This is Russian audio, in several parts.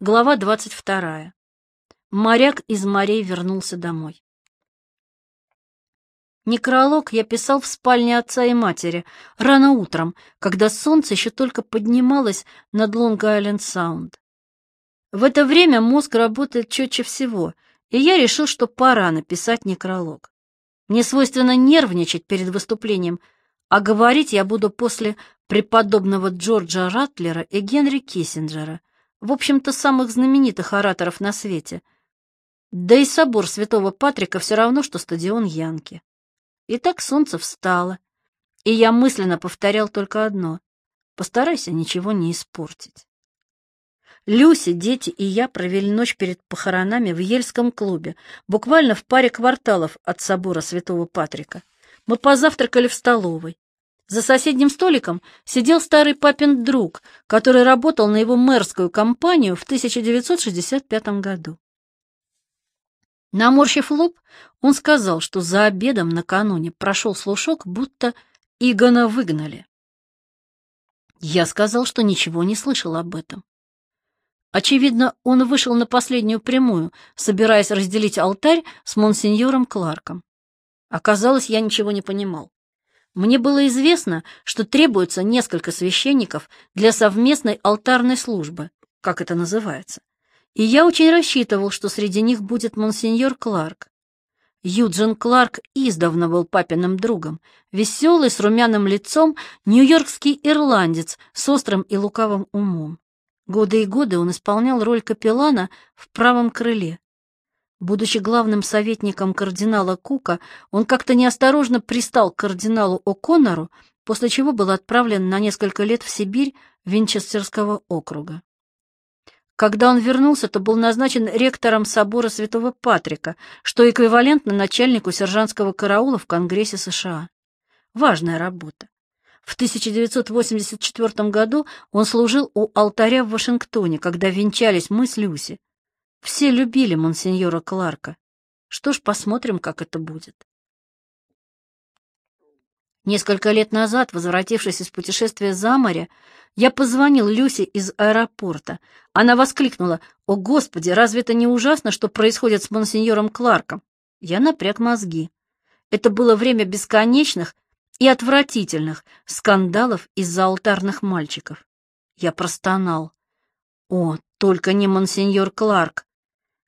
Глава двадцать вторая. Моряк из морей вернулся домой. Некролог я писал в спальне отца и матери, рано утром, когда солнце еще только поднималось над Лонг-Айленд-Саунд. В это время мозг работает четче всего, и я решил, что пора написать некролог. Мне свойственно нервничать перед выступлением, а говорить я буду после преподобного Джорджа Ратлера и Генри Киссинджера, в общем-то, самых знаменитых ораторов на свете. Да и собор святого Патрика все равно, что стадион Янки. И так солнце встало, и я мысленно повторял только одно — постарайся ничего не испортить. Люси, дети и я провели ночь перед похоронами в Ельском клубе, буквально в паре кварталов от собора Святого Патрика. Мы позавтракали в столовой. За соседним столиком сидел старый папин друг, который работал на его мэрскую компанию в 1965 году. Наморщив лоб, он сказал, что за обедом накануне прошел слушок, будто Игона выгнали. Я сказал, что ничего не слышал об этом. Очевидно, он вышел на последнюю прямую, собираясь разделить алтарь с монсеньором Кларком. Оказалось, я ничего не понимал. Мне было известно, что требуется несколько священников для совместной алтарной службы, как это называется и я очень рассчитывал, что среди них будет монсеньор Кларк. Юджин Кларк издавна был папиным другом, веселый, с румяным лицом, нью-йоркский ирландец с острым и лукавым умом. Годы и годы он исполнял роль капеллана в правом крыле. Будучи главным советником кардинала Кука, он как-то неосторожно пристал к кардиналу О'Коннору, после чего был отправлен на несколько лет в Сибирь Винчестерского округа. Когда он вернулся, то был назначен ректором собора Святого Патрика, что эквивалентно начальнику сержантского караула в Конгрессе США. Важная работа. В 1984 году он служил у алтаря в Вашингтоне, когда венчались мы с Люси. Все любили монсеньора Кларка. Что ж, посмотрим, как это будет. Несколько лет назад, возвратившись из путешествия за море, я позвонил Люсе из аэропорта. Она воскликнула, «О, Господи, разве это не ужасно, что происходит с монсеньором Кларком?» Я напряг мозги. Это было время бесконечных и отвратительных скандалов из-за алтарных мальчиков. Я простонал. «О, только не монсеньор Кларк!»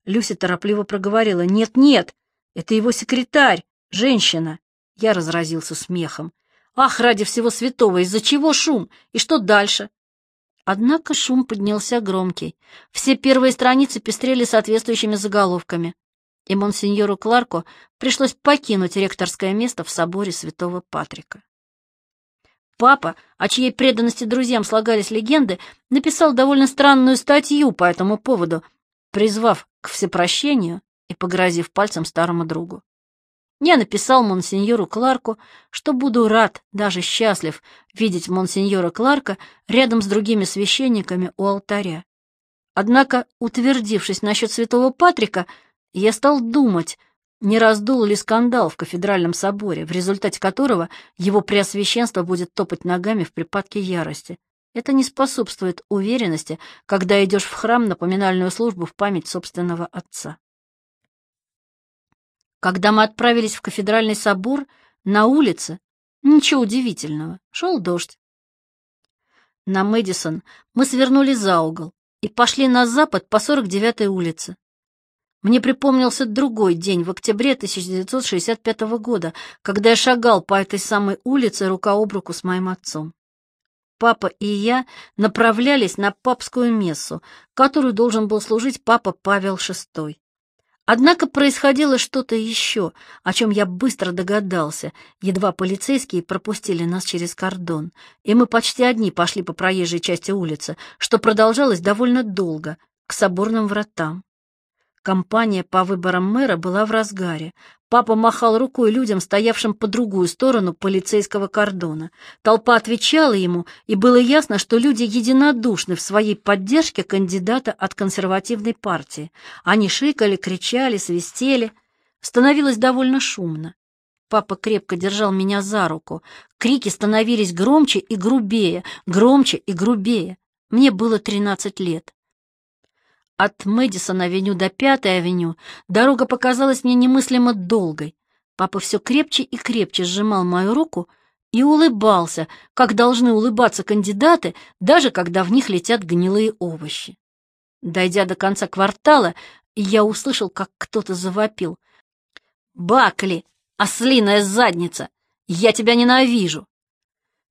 Люся торопливо проговорила, «Нет-нет, это его секретарь, женщина!» Я разразился смехом. Ах, ради всего святого, из-за чего шум? И что дальше? Однако шум поднялся громкий. Все первые страницы пестрели соответствующими заголовками. И монсеньору Кларку пришлось покинуть ректорское место в соборе святого Патрика. Папа, о чьей преданности друзьям слагались легенды, написал довольно странную статью по этому поводу, призвав к всепрощению и погрозив пальцем старому другу. Я написал монсеньору Кларку, что буду рад, даже счастлив, видеть монсеньора Кларка рядом с другими священниками у алтаря. Однако, утвердившись насчет святого Патрика, я стал думать, не раздул ли скандал в кафедральном соборе, в результате которого его преосвященство будет топать ногами в припадке ярости. Это не способствует уверенности, когда идешь в храм на поминальную службу в память собственного отца. Когда мы отправились в кафедральный собор, на улице, ничего удивительного, шел дождь. На Мэдисон мы свернули за угол и пошли на запад по 49-й улице. Мне припомнился другой день в октябре 1965 года, когда я шагал по этой самой улице рука об руку с моим отцом. Папа и я направлялись на папскую мессу, которую должен был служить папа Павел VI. Однако происходило что-то еще, о чем я быстро догадался, едва полицейские пропустили нас через кордон, и мы почти одни пошли по проезжей части улицы, что продолжалось довольно долго, к соборным вратам. Компания по выборам мэра была в разгаре. Папа махал рукой людям, стоявшим по другую сторону полицейского кордона. Толпа отвечала ему, и было ясно, что люди единодушны в своей поддержке кандидата от консервативной партии. Они шикали, кричали, свистели. Становилось довольно шумно. Папа крепко держал меня за руку. Крики становились громче и грубее, громче и грубее. Мне было тринадцать лет. От Мэдисон-авеню до Пятой авеню дорога показалась мне немыслимо долгой. Папа все крепче и крепче сжимал мою руку и улыбался, как должны улыбаться кандидаты, даже когда в них летят гнилые овощи. Дойдя до конца квартала, я услышал, как кто-то завопил. «Бакли, ослиная задница! Я тебя ненавижу!»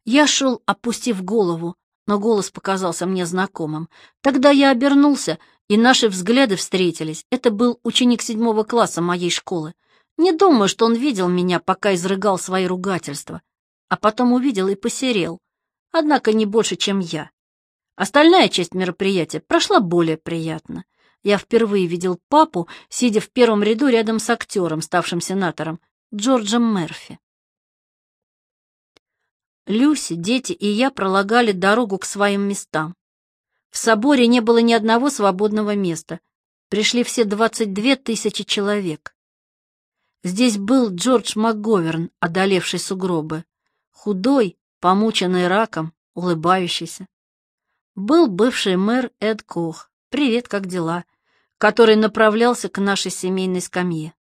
Я шел, опустив голову, но голос показался мне знакомым. Тогда я обернулся, и наши взгляды встретились. Это был ученик седьмого класса моей школы. Не думаю, что он видел меня, пока изрыгал свои ругательства. А потом увидел и посерел. Однако не больше, чем я. Остальная часть мероприятия прошла более приятно. Я впервые видел папу, сидя в первом ряду рядом с актером, ставшим сенатором, Джорджем Мерфи. Люси, дети и я пролагали дорогу к своим местам. В соборе не было ни одного свободного места. Пришли все 22 тысячи человек. Здесь был Джордж МакГоверн, одолевший сугробы. Худой, помученный раком, улыбающийся. Был бывший мэр Эд Кох. Привет, как дела? Который направлялся к нашей семейной скамье.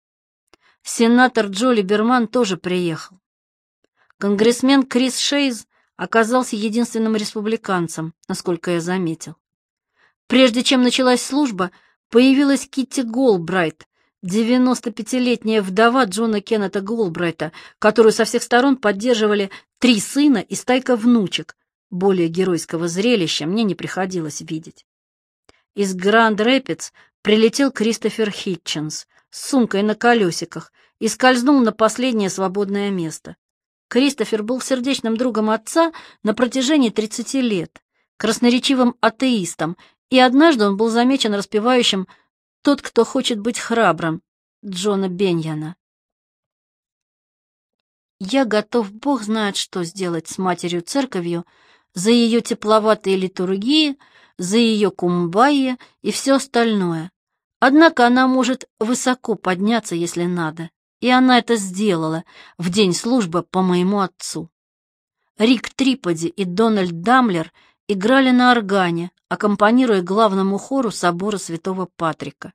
Сенатор Джоли Берман тоже приехал. Конгрессмен Крис Шейз оказался единственным республиканцем, насколько я заметил. Прежде чем началась служба, появилась Китти Голбрайт, 95-летняя вдова Джона Кеннета Голбрайта, которую со всех сторон поддерживали три сына и стайка внучек. Более геройского зрелища мне не приходилось видеть. Из Гранд-Рэпидс прилетел Кристофер Хитченс с сумкой на колесиках и скользнул на последнее свободное место. Кристофер был сердечным другом отца на протяжении 30 лет, красноречивым атеистом, и однажды он был замечен распевающим «Тот, кто хочет быть храбрым» Джона Беньяна. Я готов, Бог знает, что сделать с матерью-церковью за ее тепловатые литургии, за ее кумбайя и все остальное. Однако она может высоко подняться, если надо и она это сделала в день службы по моему отцу. Рик Триподи и Дональд Дамлер играли на органе, аккомпанируя главному хору собора святого Патрика.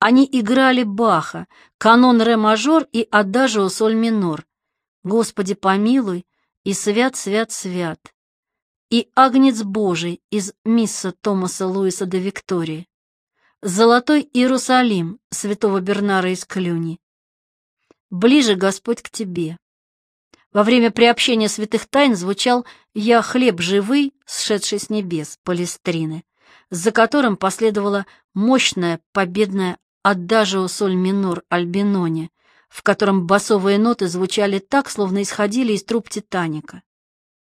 Они играли Баха, канон ре-мажор и адажио соль минор, «Господи помилуй» и «Свят, свят, свят», и «Агнец Божий» из мисса Томаса Луиса де Виктории, «Золотой Иерусалим» святого Бернара из Клюни, ближе Господь к тебе. Во время приобщения святых тайн звучал «Я хлеб живый, сшедший с небес» Палестрины, за которым последовала мощная победная «Адажио соль минор Альбиноне», в котором басовые ноты звучали так, словно исходили из труб Титаника.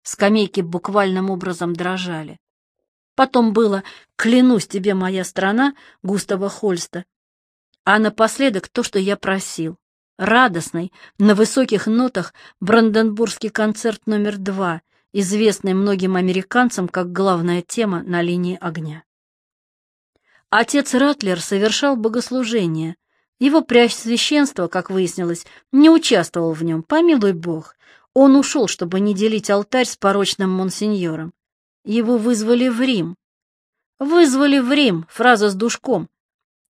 Скамейки буквальным образом дрожали. Потом было «Клянусь тебе, моя страна» Густава Хольста, а напоследок то, что я просил радостный, на высоких нотах Бранденбургский концерт номер два, известный многим американцам как главная тема на линии огня. Отец Ратлер совершал богослужение. Его преосвященство, как выяснилось, не участвовал в нем, помилуй бог. Он ушел, чтобы не делить алтарь с порочным монсеньором. Его вызвали в Рим. Вызвали в Рим, фраза с душком,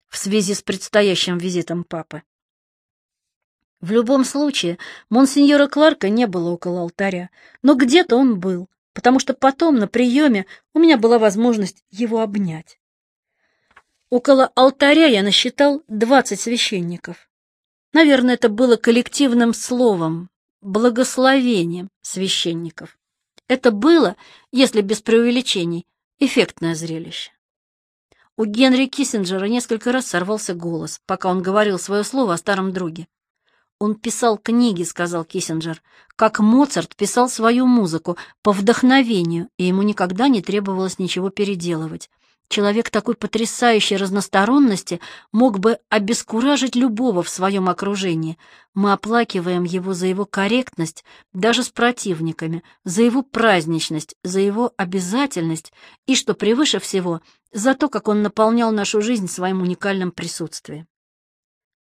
в связи с предстоящим визитом папы. В любом случае, монсеньора Кларка не было около алтаря, но где-то он был, потому что потом на приеме у меня была возможность его обнять. Около алтаря я насчитал двадцать священников. Наверное, это было коллективным словом, благословением священников. Это было, если без преувеличений, эффектное зрелище. У Генри Киссинджера несколько раз сорвался голос, пока он говорил свое слово о старом друге. «Он писал книги», — сказал Киссинджер, «как Моцарт писал свою музыку по вдохновению, и ему никогда не требовалось ничего переделывать. Человек такой потрясающей разносторонности мог бы обескуражить любого в своем окружении. Мы оплакиваем его за его корректность, даже с противниками, за его праздничность, за его обязательность и, что превыше всего, за то, как он наполнял нашу жизнь своим уникальным присутствием.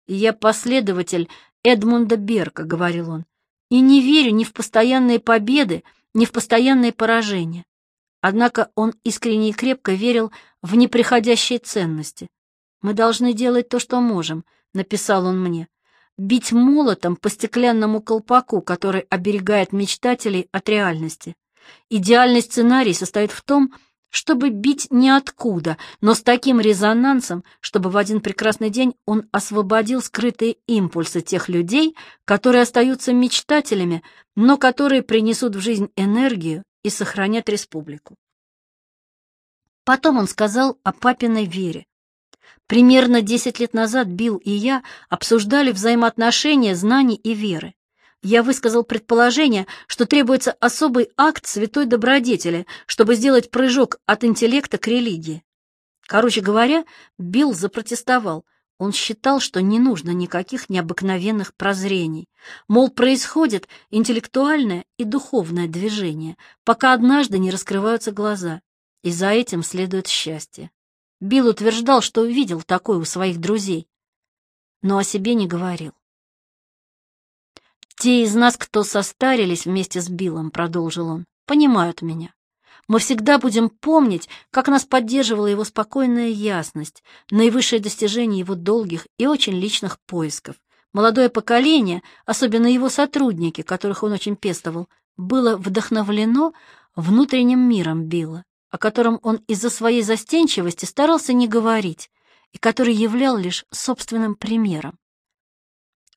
Я последователь Эдмунда Берка, — говорил он, — и не верю ни в постоянные победы, ни в постоянные поражения. Однако он искренне и крепко верил в неприходящие ценности. «Мы должны делать то, что можем», — написал он мне. «Бить молотом по стеклянному колпаку, который оберегает мечтателей от реальности. Идеальный сценарий состоит в том, чтобы бить ниоткуда, но с таким резонансом, чтобы в один прекрасный день он освободил скрытые импульсы тех людей, которые остаются мечтателями, но которые принесут в жизнь энергию и сохранят республику. Потом он сказал о папиной вере. Примерно десять лет назад Билл и я обсуждали взаимоотношения знаний и веры я высказал предположение, что требуется особый акт святой добродетели, чтобы сделать прыжок от интеллекта к религии. Короче говоря, Билл запротестовал. Он считал, что не нужно никаких необыкновенных прозрений. Мол, происходит интеллектуальное и духовное движение, пока однажды не раскрываются глаза, и за этим следует счастье. Билл утверждал, что увидел такое у своих друзей, но о себе не говорил. «Те из нас, кто состарились вместе с Биллом», — продолжил он, — «понимают меня. Мы всегда будем помнить, как нас поддерживала его спокойная ясность, наивысшее достижение его долгих и очень личных поисков. Молодое поколение, особенно его сотрудники, которых он очень пестовал, было вдохновлено внутренним миром Билла, о котором он из-за своей застенчивости старался не говорить и который являл лишь собственным примером.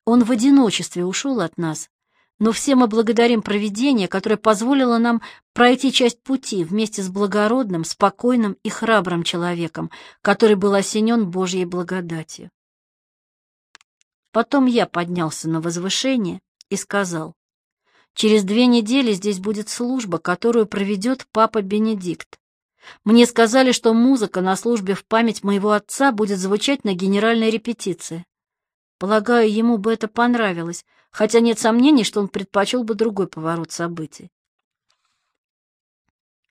Он в одиночестве ушел от нас, но все мы благодарим провидение, которое позволило нам пройти часть пути вместе с благородным, спокойным и храбрым человеком, который был осенен Божьей благодатью. Потом я поднялся на возвышение и сказал, «Через две недели здесь будет служба, которую проведет папа Бенедикт. Мне сказали, что музыка на службе в память моего отца будет звучать на генеральной репетиции. Полагаю, ему бы это понравилось, хотя нет сомнений, что он предпочел бы другой поворот событий.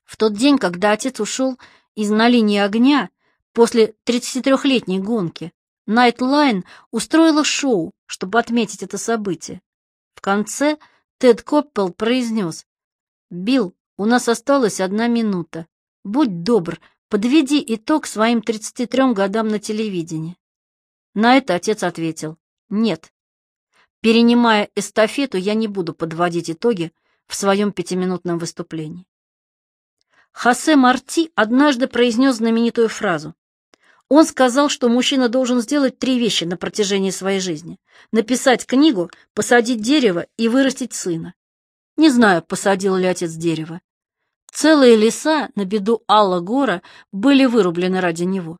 В тот день, когда отец ушел из «На линии огня» после 33-летней гонки, Nightline устроила шоу, чтобы отметить это событие. В конце Тед Коппел произнес, «Билл, у нас осталась одна минута. Будь добр, подведи итог своим 33 годам на телевидении». На это отец ответил «Нет». Перенимая эстафету, я не буду подводить итоги в своем пятиминутном выступлении. Хосе Марти однажды произнес знаменитую фразу. Он сказал, что мужчина должен сделать три вещи на протяжении своей жизни. Написать книгу, посадить дерево и вырастить сына. Не знаю, посадил ли отец дерево. Целые леса на беду Алла Гора были вырублены ради него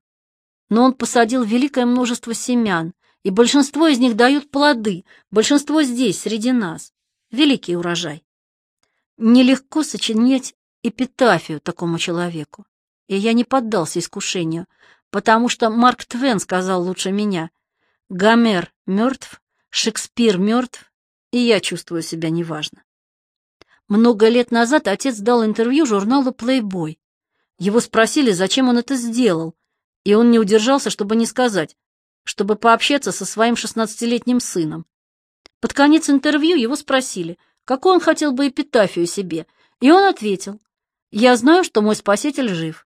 но он посадил великое множество семян, и большинство из них дают плоды, большинство здесь, среди нас. Великий урожай. Нелегко сочинять эпитафию такому человеку. И я не поддался искушению, потому что Марк Твен сказал лучше меня. Гомер мертв, Шекспир мертв, и я чувствую себя неважно. Много лет назад отец дал интервью журналу Playboy. Его спросили, зачем он это сделал, и он не удержался, чтобы не сказать, чтобы пообщаться со своим шестнадцатилетним сыном. Под конец интервью его спросили, какой он хотел бы эпитафию себе, и он ответил, «Я знаю, что мой спаситель жив».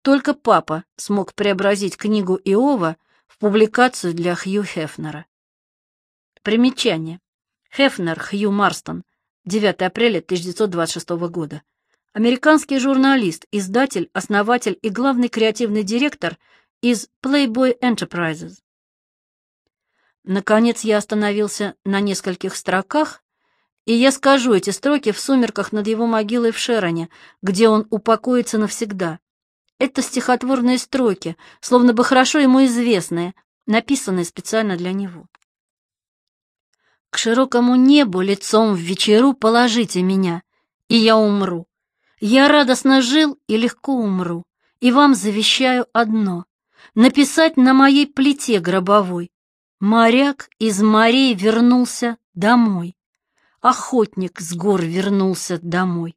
Только папа смог преобразить книгу Иова в публикацию для Хью Хефнера. Примечание. Хефнер Хью Марстон, 9 апреля 1926 года американский журналист, издатель, основатель и главный креативный директор из Playboy Enterprises. Наконец я остановился на нескольких строках, и я скажу эти строки в сумерках над его могилой в Шероне, где он упокоится навсегда. Это стихотворные строки, словно бы хорошо ему известные, написанные специально для него. К широкому небу лицом в вечеру положите меня, и я умру. Я радостно жил и легко умру, и вам завещаю одно — написать на моей плите гробовой. Моряк из морей вернулся домой, охотник с гор вернулся домой.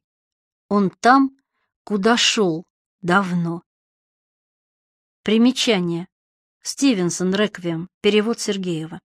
Он там, куда шел давно. Примечание. Стивенсон Реквием. Перевод Сергеева.